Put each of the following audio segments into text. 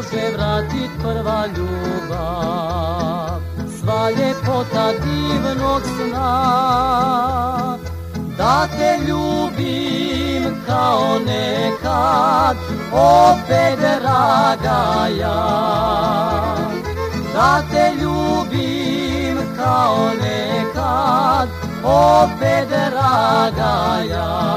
može vratit prva ljubav. Sva ljepota divnog sna Da te ljubim kao nekad Opet draga ja. Da te ljubim kao nekad Opet draga ja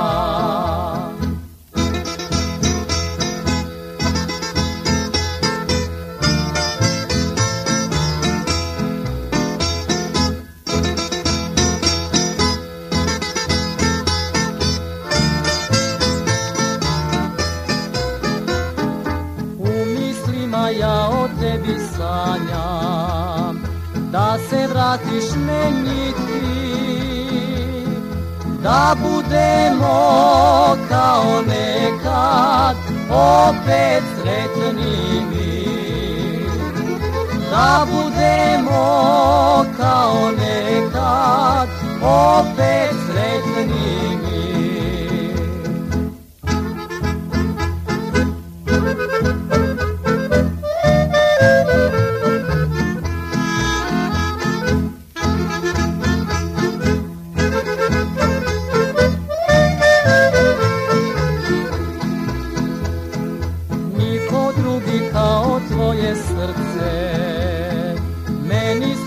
da se vratiš meni ti da budemo kao nekad opet sretni mi. Da budemo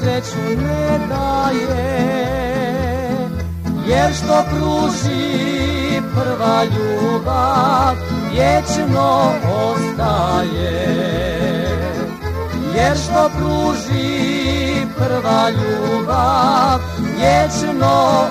sreću ne daje Jer što pruži prva ljubav Vječno ostaje. Jer što pruži prva ljubav Vječno